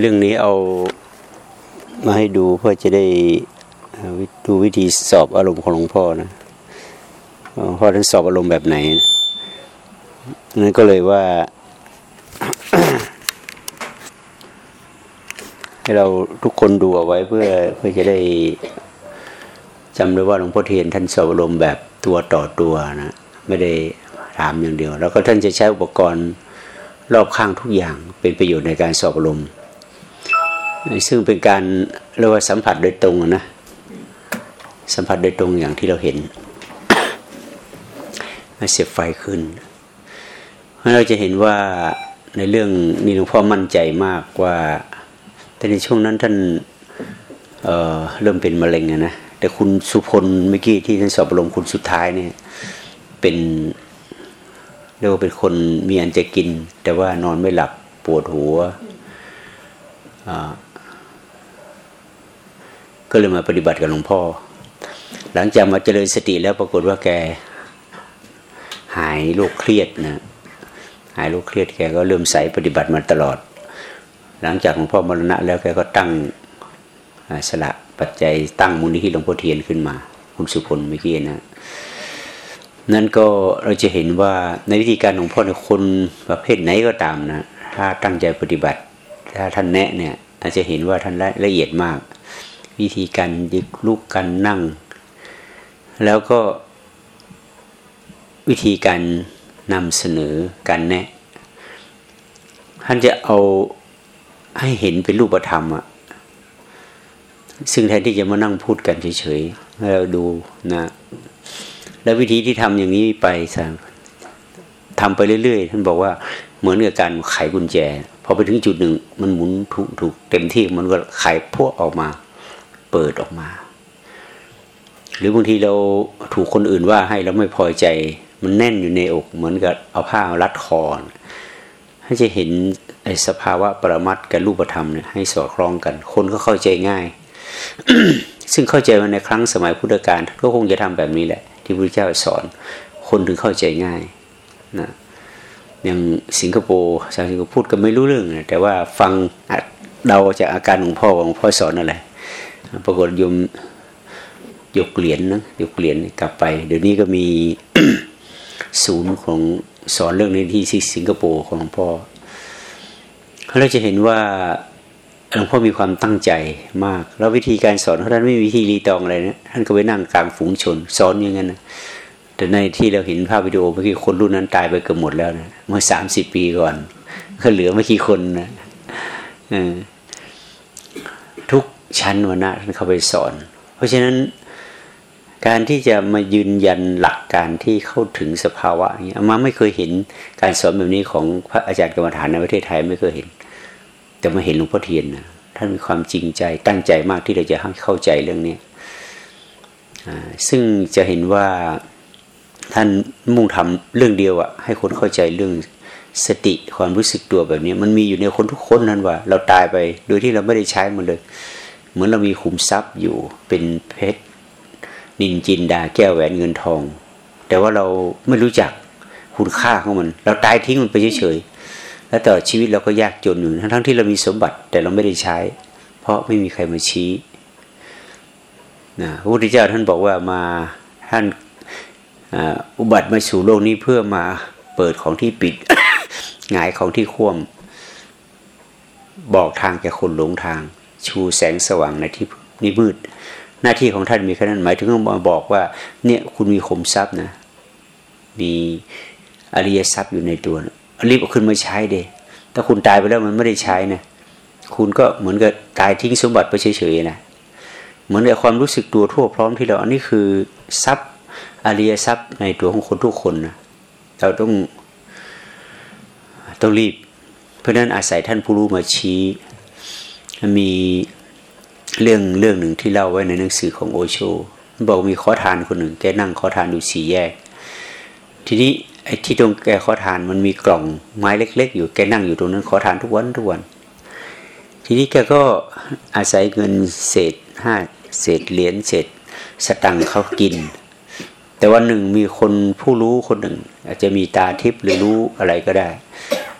เรื่องนี้เอามาให้ดูเพื่อจะได้ดูวิธีสอบอารมณ์ของหลวงพ่อนะหลวงพ่อท่านสอบอารมณ์แบบไหนนั่นก็เลยว่า ให้เราทุกคนดูเอาไว้เพื่อเพื่อจะได้จำได้ว่าหลวงพ่อเทียนท่านสอบอารมณ์แบบตัวต่อตัวนะไม่ได้ถามอย่างเดียว แล้วก็ท่านจะใช้อุปกรณ์ รอบข้างทุกอย่างเป็นประโยชน์ในการสอบอารมณ์ซึ่งเป็นการเรียกว่าสัมผัสโดยตรงนะสัมผัสโดยตรงอย่างที่เราเห็นเสียบไฟขึ้นเราะเราจะเห็นว่าในเรื่องนี้หลวงพ่อมั่นใจมากว่า แต่ในช่วงนั้นท่านเเริ่มเป็นมะเร็งนะแต่คุณสุพลเมื่อกี้ที่ท่านสอบรมคุณสุดท้ายเนี่ยเป็น เรียกว่าเป็นคนมีอันจะกิน แต่ว่านอนไม่หลับปวดหัวก็เลยมาปฏิบัติกับหลวงพ่อ หลังจากมาเจริญสติแล้วปรากฏว่าแก หายโรคเครียดนะหายโรคเครียดแกก็เริ่มใส่ปฏิบัติมาตลอด หลังจากหลวงพ่อมรณะแล้วแกก็ตั้งสละปัจจัยตั้งมูลนิธิหลวงพ่อเทียนขึ้นมา คุณสุพลเมื่อกี้นะ นั่นก็เราจะเห็นว่าในวิธีการของพ่อในคนประเภทไหนก็ตามนะ ถ้าตั้งใจปฏิบัติ ถ้าท่านแนะเนี่ย อาจจะเห็นว่าท่านละเอียดมาก วิธีการยึกลุกกันนั่ง แล้วก็วิธีการนำเสนอการแนะ ท่านจะเอาให้เห็นเป็นรูปธรรมอะซึ่งแทนที่จะมานั่งพูดกันเฉยๆให้เราดูนะ แล้ววิธีที่ทำอย่างนี้ไปทำไปเรื่อยๆ ท่านบอกว่าเหมือนกับการไขกุญแจ พอไปถึงจุดหนึ่ง มันหมุนถูกถูกเต็มที่มันก็ไขพวกออกมา เปิดออกมา หรือบางทีเราถูกคนอื่นว่าให้เราไม่พอใจ มันแน่นอยู่ในอก เหมือนกับเอาผ้ารัดคอให้จะเห็นไอ้สภาวะปรมัตกับรูปธรรมเนี่ยให้สอดคล้องกัน คนก็เข้าใจง่าย ซึ่งเข้าใจมาในครั้งสมัยพุทธกาลก็คงจะทำแบบนี้แหละ ที่พระเจ้าสอน คนถึงเข้าใจง่ายนะอย่างสิงคโปร์ชาวสิงคโปร์พูดก็ไม่รู้เรื่องนะแต่ว่าฟังเดาจากอาการของพ่อของพ่อสอนอะไรปรากฏยมยกเหรียญนะยกเหรียญกลับไป เดี๋ยวนี้ก็มีศูนย์ของสอนเรื่องนี้ที่สิงคโปร์ของพ่อเราจะเห็นว่า หลวงพ่อมีความตั้งใจมาก แล้ววิธีการสอนเขาท่านไม่มีวิธีรีตองอะไรนะท่านก็ไปนั่งกลางฝูงชน สอนอย่างนั้นนะแต่ในที่เราเห็นภาพวิดีโอเมื่อกี้คนรุ่นนั้นตายไปเกือบหมดแล้วนะเมื่อสามสิบปีก่อน ก็เหลือไม่กี่คนนะทุกชั้นวันนะท่านเข้าไปสอน เพราะฉะนั้นการที่จะมายืนยันหลักการที่เข้าถึงสภาวะอย่างนี้มาไม่เคยเห็นการสอนแบบนี้ของพระอาจารย์กรรมฐานในประเทศไทยไม่เคยเห็น แต่มาเห็นหลวงพ่อเทียนนะท่านมีความจริงใจตั้งใจมากที่เราจะให้เข้าใจเรื่องนี้ซึ่งจะเห็นว่าท่านมุ่งทำเรื่องเดียวอะให้คนเข้าใจเรื่องสติความรู้สึกตัวแบบนี้ มันมีอยู่ในคนทุกคนนั้นว่า เราตายไปโดยที่เราไม่ได้ใช้มันเลย เหมือนเรามีขุมทรัพย์อยู่เป็นเพชรนินจินดาแก้วแหวนเงินทอง แต่ว่าเราไม่รู้จักคุณค่าของมัน เราตายทิ้งมันไปเฉยๆ แล้วต่อชีวิตเราก็ยากจนอยู่ทั้งที่เรามีสมบัติแต่เราไม่ได้ใช้ เพราะไม่มีใครมาชี้นะพระพุทธเจ้าท่านบอกว่ามาท่านอุบัติมาสู่โลกนี้เพื่อมาเปิดของที่ปิดหงายของที่คว่ำบอกทางแก่คนหลงทาง ชูแสงสว่างในที่นี่มืด หน้าที่ของท่านมีแค่นั้นหมายถึงมาบอกว่า เนี่ยคุณมีขมทรัพย์นะ มีอริยทรัพย์อยู่ในตัว รีบเอาขึ้นมาใช้เดถ้าคุณตายไปแล้วมันไม่ได้ใช้นะคุณก็เหมือนกับตายทิ้งสมบัติไปเฉยๆนะเหมือนกับความรู้สึกตัวทั่วพร้อมที่เราอันนี้คือทรัพย์อริยทรัพย์ในตัวของคนทุกคนนะเราต้องต้องรีบ เพราะนั้นอาศัยท่านผู้รู้มาชี้ มีเรื่องเรื่องหนึ่งที่เล่าไว้ในหนังสือของโอโชบอกมีขอทานคนหนึ่งแกนั่งขอทานอยู่สี่แยก ทีนี้ ไอ้ที่ตรงแกขอทานมันมีกล่องไม้เล็ก ๆ อยู่แกนั่งอยู่ตรงนั้นขอทานทุกวันทุกวัน ทีนี้แกก็อาศัยเงินเศษห้าเศษเหรียญเศษสตังค์เขากิน แต่วันหนึ่งมีคนผู้รู้คนหนึ่ง อาจจะมีตาทิพย์หรือรู้อะไรก็ได้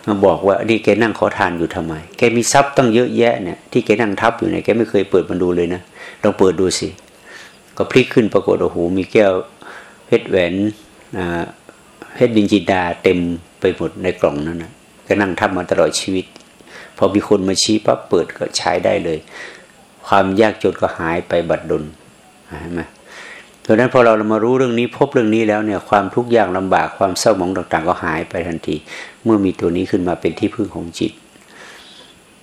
มาบอกว่านี่แกนั่งขอทานอยู่ทำไม แกมีทรัพย์ตั้งเยอะแยะเนี่ยที่แกนั่งทับอยู่เนี่ยแกไม่เคยเปิดมันดูเลยนะลองเปิดดูสิ ก็พลิกขึ้นปรากฏโอ้โหมีแก้วเพชรแหวนอ่า เพชรดินจินดาเต็มไปหมดในกล่องนั้นนะก็นั่งทับมาตลอดชีวิต พอมีคนมาชี้ปั๊บเปิดก็ใช้ได้เลย ความยากจนก็หายไปบัดดลเห็นไหมเพราะนั้นพอเรามารู้เรื่องนี้พบเรื่องนี้แล้วเนี่ยความทุกข์ยากลำบากความเศร้าหมองต่างๆ ก็หายไปทันที เมื่อมีตัวนี้ขึ้นมาเป็นที่พึ่งของจิต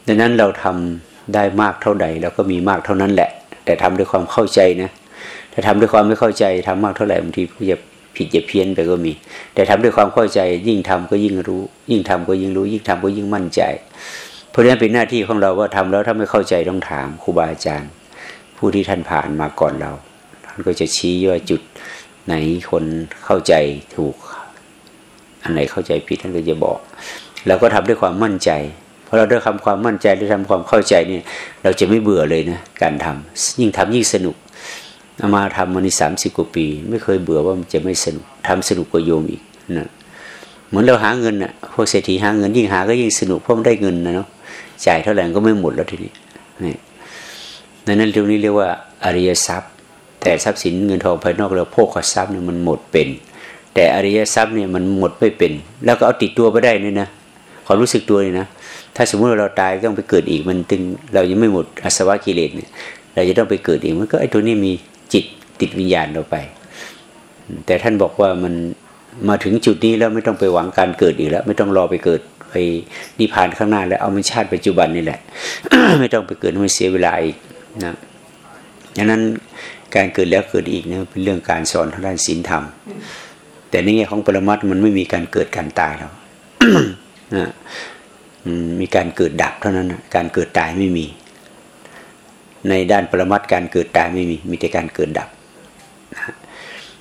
ดังนั้นเราทำได้มากเท่าใดเราก็มีมากเท่านั้นแหละ แต่ทำด้วยความเข้าใจนะถ้าทำด้วยความไม่เข้าใจทำมากเท่าไหร่บางทีก็จะ ผิดจะเพี้ยนไปก็มี แต่ทำด้วยความเข้าใจยิ่งทำก็ยิ่งรู้ ยิ่งทำก็ยิ่งรู้ ยิ่งทำก็ยิ่งมั่นใจ เพราะฉะนั้นเป็นหน้าที่ของเราว่าทำแล้วถ้าไม่เข้าใจต้องถามครูบาอาจารย์ ผู้ที่ท่านผ่านมาก่อนเรา ท่านก็จะชี้ว่าจุดไหนคนเข้าใจถูก อันไหนเข้าใจผิดท่านก็จะบอกแล้วก็ทำด้วยความมั่นใจ เพราะเราได้วยคำความมั่นใจได้วยทำความเข้าใจเนี่ย เราจะไม่เบื่อเลยนะการทำยิ่งทำยิ่งสนุก อามาทำมาในสามสิบกว่าปี ไม่เคยเบื่อว่ามันจะไม่สนุกทำสนุกกว่าโยมอีกนะเหมือนเราหาเงินอะพวกเศรษฐีหาเงินยิ่งหาก็ยิ่งสนุกเพราะมันได้เงินนะเนาะจ่ายเท่าไหร่ก็ไม่หมดแล้วทีนี้นี่นั้นตรงนี้เรียกว่าอริยทรัพย์ แต่ทรัพย์สินเงินทองภายนอกเราโภคทรัพย์เนี่ยมันหมดเป็น แต่อริยทรัพย์เนี่ยมันหมดไม่เป็น แล้วก็เอาติดตัวไปได้นี่นะความรู้สึกตัวนี่นะถ้าสมมติเราตายต้องไปเกิดอีกมันตึงเรายังไม่หมดอสวะกิเลสเนี่ยเราจะต้องไปเกิดอีกมันก็ไอ้ตัวนี้มี จิตติดวิญญาณเราไป แต่ท่านบอกว่ามันมาถึงจุดนี้แล้วไม่ต้องไปหวังการเกิดอีกแล้ว ไม่ต้องรอไปเกิดไปนิพพานข้างหน้าแล้วเอามันชาติปัจจุบันนี่แหละ ไม่ต้องไปเกิดไม่เสียเวลาอีกนะดังนั้นการเกิดแล้วเกิดอีกเนี่ยเป็นเรื่องการสอนทางด้านศีลธรรม แต่ในแง่ของปรมัตมันไม่มีการเกิดการตายแล้วนะมีการเกิดดับเท่านั้นการเกิดตายไม่มี ในด้านปรมัตการเกิดตายไม่มีมีแต่การเกิดดับ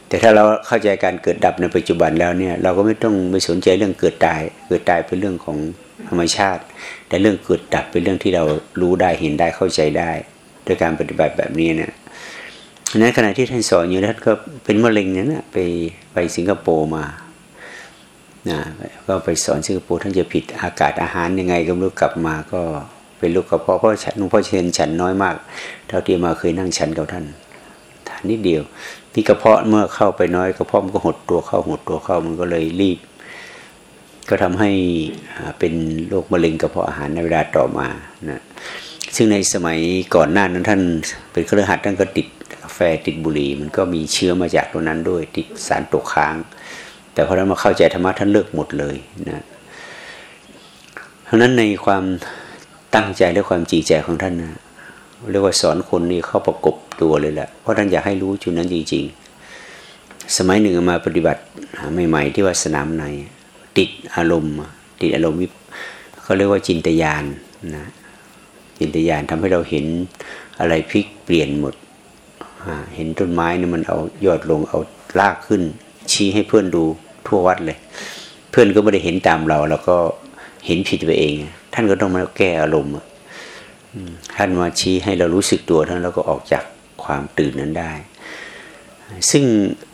แต่ถ้าเราเข้าใจการเกิดดับในปัจจุบันแล้วเนี่ย เราก็ไม่ต้องไปสนใจเรื่องเกิดตาย เกิดตายเป็นเรื่องของธรรมชาติ แต่เรื่องเกิดดับเป็นเรื่องที่เรารู้ได้เห็นได้เข้าใจได้ ด้วยการปฏิบัติแบบนี้เนี่ยนั้นขณะที่ท่านสอนอยู่ท่านก็เป็นมะเร็งเนี่ยนะไปไปสิงคโปร์มานะก็ไปสอนสิงคโปร์ท่านจะผิดอากาศอาหารยังไงก็ไม่รู้กลับมาก็ เป็นลูกกระเพาะเพราะหลวงพ่อเชนฉันน้อยมาก เท่าที่มาเคยนั่งฉันกับท่านทานนิดเดียวที่กระเพาะเมื่อเข้าไปน้อยกระเพาะมันก็หดตัวเข้าหดตัวเข้ามันก็เลยรีบ ก็ทำให้เป็นโรคมะเร็งกระเพาะอาหารในเวลาต่อมานะซึ่งในสมัยก่อนหน้านั้นท่าน เป็นเครือขัดท่านก็ติดกาแฟติดบุหรี่มันก็มีเชื้อมาจากตรงนั้นด้วยติดสารตกค้าง แต่พอท่านมาเข้าใจธรรมะท่านเลิกหมดเลยนะเพราะนั้นในความ ตั้งใจและความจริงใจของท่านนะเรียกว่าสอนคนนี่เข้าประกบตัวเลยแหละเพราะท่านอยากให้รู้จุดนั้นจริง ๆ สมัยหนึ่งมาปฏิบัติใหม่ ๆ ที่ว่าสนามในติดอารมณ์ ติดอารมณ์วิเขาเรียกว่าจินตยานนะจินตยานทำให้เราเห็นอะไรพลิกเปลี่ยนหมดเห็นต้นไม้นี่มันเอายอดลงเอาลากขึ้น ชี้ให้เพื่อนดูทั่ววัดเลย เพื่อนก็ไม่ได้เห็นตามเรา แล้วก็ เห็นผิดไปเอง ท่านก็ต้องมาแก้อารมณ์ท่านมาชี้ให้เรารู้สึกตัวท่านแล้วก็ออกจากความตื่นนั้นได้ ซึ่ง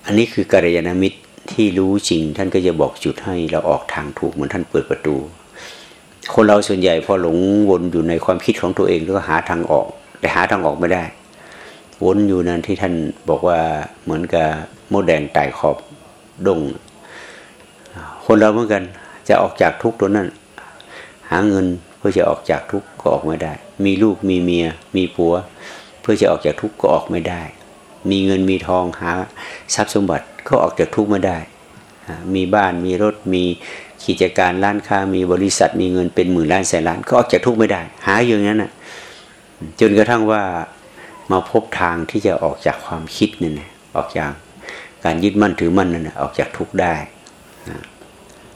อันนี้คือกัลยาณมิตรที่รู้จริง ท่านก็จะบอกจุดให้เราออกทางถูกเหมือนท่านเปิดประตู คนเราส่วนใหญ่พอหลงวนอยู่ในความคิดของตัวเองแล้วก็หาทางออก แต่หาทางออกไม่ได้ วนอยู่นั้นที่ท่านบอกว่าเหมือนกับโมดแดงไต่ขอบดงคนเราเหมือนกันจะออกจากทุกตัวนั้น หาเงินเพื่อจะออกจากทุกข์ก็ออกไม่ได้ มีลูกมีเมีย มีผัว เพื่อจะออกจากทุกข์ก็ออกไม่ได้ มีเงินมีทองหาทรัพย์สมบัติก็ออกจากทุกข์ไม่ได้ มีบ้านมีรถมีกิจการร้านค้ามีบริษัทมีเงินเป็นหมื่นล้านแสนล้านก็ออกจากทุกข์ไม่ได้ หาอย่างนั้นน่ะจนกระทั่งว่ามาพบทางที่จะออกจากความคิดนี่นะออกจากการยึดมั่นถือมั่นนั่นออกจากทุกข์ได้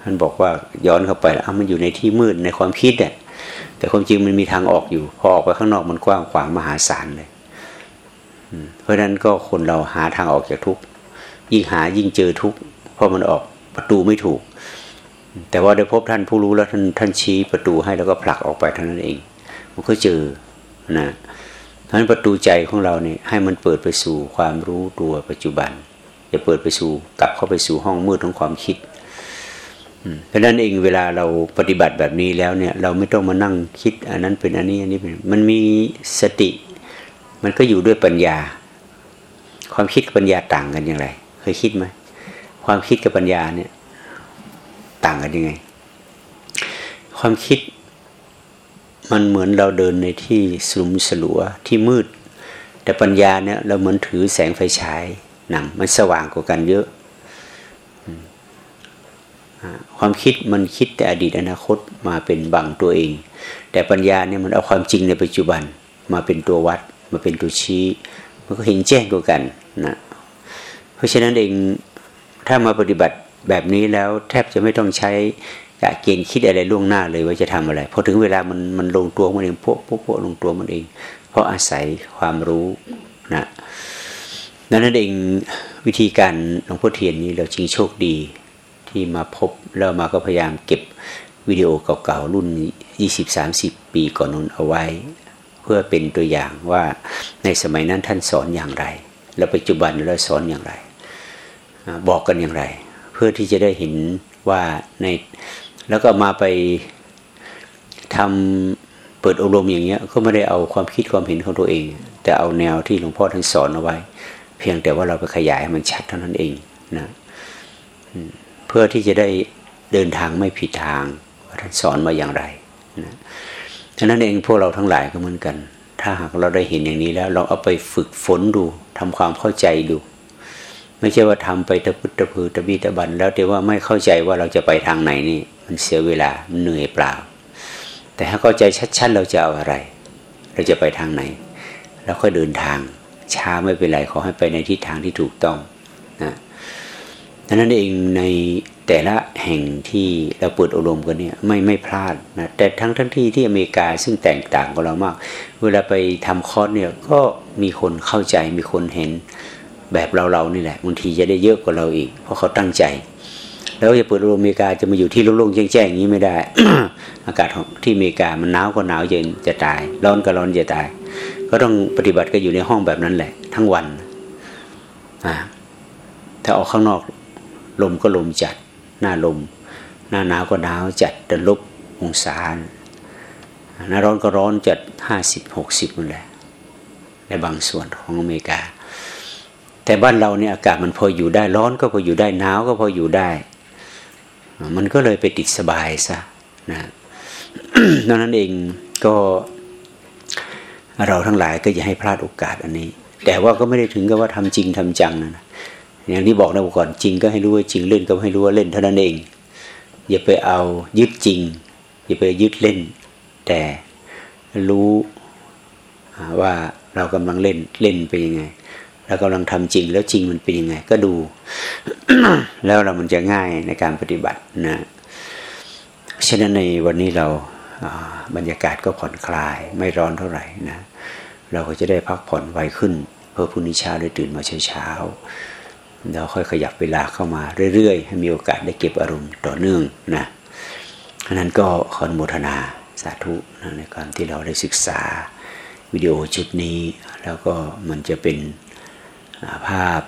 ท่านบอกว่าย้อนเข้าไปแล้วมันอยู่ในที่มืดในความคิดเนี่ยแต่ความจริงมันมีทางออกอยู่ พอออกไปข้างนอกมันกว้างขวางมหาศาลเลยเพราะฉะนั้นก็คนเราหาทางออกจากทุกยิ่งหายิ่งเจอทุกเพราะมันออกประตูไม่ถูก แต่ว่าได้พบท่านผู้รู้แล้วท่านท่านชี้ประตูให้แล้วก็ผลักออกไปเท่านั้นเอง มันก็เจอนะเพราะนั้นประตูใจของเราเนี่ยให้มันเปิดไปสู่ความรู้ตัวปัจจุบันอย่าเปิดไปสู่กลับเข้าไปสู่ห้องมืดของความคิด เพราะนั้นเองเวลาเราปฏิบัติแบบนี้แล้วเนี่ย เราไม่ต้องมานั่งคิด อันนั้นเป็นอันนี้อันนี้เป็นมันมีสติ มันก็อยู่ด้วยปัญญา ความคิดกับปัญญาต่างกันอย่างไร เคยคิดไหมความคิดกับปัญญาเนี่ย ต่างกันยังไง ความคิดมันเหมือนเราเดินในที่สลุมสลัวที่มืด แต่ปัญญาเนี่ยเราเหมือนถือแสงไฟฉายนำมันสว่างกว่ากันเยอะ ความคิดมันคิดแต่อดีตอนาคตมาเป็นบังตัวเอง แต่ปัญญาเนี่ยมันเอาความจริงในปัจจุบันมาเป็นตัววัด มาเป็นตัวชี้ มันก็เห็นแจ้งกว่ากันนะเพราะฉะนั้นเองถ้ามาปฏิบัติแบบนี้แล้วแทบจะไม่ต้องใช้กะเกณฑ์คิดอะไรล่วงหน้าเลยว่าจะทำอะไรพอถึงเวลามันมันลงตัวมันเองพวกพวกพวกลงตัวมันเอง เพราะอาศัยความรู้นะดังนั้นเองวิธีการหลวงพ่อเทียนนี้เราจริงโชคดี ที่มาพบแล้วมาก็พยายามเก็บวิดีโอเก่าๆรุ่น 20-30 ปีก่อนนู้นเอาไว้ เพื่อเป็นตัวอย่างว่าในสมัยนั้นท่านสอนอย่างไร แล้วปัจจุบันเราสอนอย่างไร บอกกันอย่างไร เพื่อที่จะได้เห็นว่าในแล้วก็มาไปทำเปิดอบรมอย่างเงี้ยก็ไม่ได้เอาความคิดความเห็นของตัวเอง แต่เอาแนวที่หลวงพ่อท่านสอนเอาไว้ เพียงแต่ว่าเราไปขยายมันชัดเท่านั้นเองนะ พื่อที่จะได้เดินทางไม่ผิดทางท่านสอนมาอย่างไรนะฉะนั้นเองพวกเราทั้งหลายก็เหมือนกัน ถ้าหากเราได้เห็นอย่างนี้แล้ว เราเอาไปฝึกฝนดูทำความเข้าใจดู ไม่ใช่ว่าทำไปตะพุตะพือตะบีตะบัน แล้วแต่ว่าไม่เข้าใจว่าเราจะไปทางไหนนี่ มันเสียเวลามันเหนื่อยเปล่า แต่ถ้าเข้าใจชัดๆเราจะเอาอะไร เราจะไปทางไหน แล้วค่อยเดินทางช้าไม่เป็นไรขอให้ไปในทิศทางที่ถูกต้อง ดังนั้นเองในแต่ละแห่งที่เราเปิดอบรมกันเนี่ยไม่ไม่พลาดนะแต่ทั้งทั้งที่ที่อเมริกาซึ่งแตกต่างกับเรามาก เวลาไปทำคอร์สเนี่ยก็มีคนเข้าใจมีคนเห็นแบบเราเรานี่แหละบางทีจะได้เยอะกว่าเราอีก เพราะเขาตั้งใจ แล้วจะเปิดอบรมอเมริกาจะมาอยู่ที่โล่งๆแจ้งๆอย่างนี้ไม่ได้ อากาศที่อเมริกามันหนาวก็หนาวเย็นจะตาย ร้อนก็ร้อนจะตาย ก็ต้องปฏิบัติก็อยู่ในห้องแบบนั้นแหละ ทั้งวันอ่าถ้าออกข้างนอก ลมก็ลมจัด หน้าลม หน้าหนาวก็หนาวจัดแต่ลบองศาหน้าร้อนก็ร้อนจัดห้าสิบหกสิบนั่นแหละในบางส่วนของอเมริกา แต่บ้านเราเนี่ยอากาศมันพออยู่ได้ร้อนก็พออยู่ได้หนาวก็พออยู่ได้ มันก็เลยไปติดสบายซะนะดังนั้นเองก็เราทั้งหลายก็อย่าให้พลาดโอกาสอันนี้ แต่ว่าก็ไม่ได้ถึงกับว่าทำจริงทำจังนะ อย่างที่บอกนะก่อนจริงก็ให้รู้ว่าจริงเล่นก็ให้รู้ว่าเล่นเท่านั้นเอง อย่าไปเอายึดจริง อย่าไปยึดเล่น แต่รู้ว่าเรากำลังเล่นเล่นไปยังไงเรากำลังทำจริงแล้วจริงมันเป็นยังไง ก็ดู แล้วเรามันจะง่ายในการปฏิบัตินะฉะนั้นในวันนี้เราบรรยากาศก็ผ่อนคลายไม่ร้อนเท่าไหร่นะ เราก็จะได้พักผ่อนไวขึ้น เพื่อพรุ่งนี้เช้าได้ตื่นมาเช้าเเราค่อยขยับเวลาเข้ามาเรื่อยๆ ให้มีโอกาสได้เก็บอารมณ์ต่อเนื่องนะฉะนั้นก็ขออนุโมทนาสาธุนะในการที่เราได้ศึกษาวิดีโอชุดนี้ แล้วก็มันจะเป็นภาพ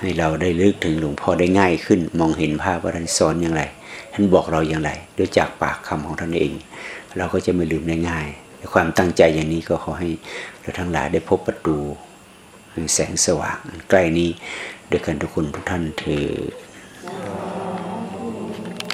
ให้เราได้ลึกถึงหลวงพ่อได้ง่ายขึ้น มองเห็นภาพว่าท่านสอนอย่างไรท่านบอกเราอย่างไรด้วยจากปากคำของท่านเอง เราก็จะไม่ลืมได้ง่ายความตั้งใจอย่างนี้ก็ขอให้เราทั้งหลายได้พบประตูแสงสว่างใกล้นี้ ด้วยกันทุกคนทุกท่านเธอ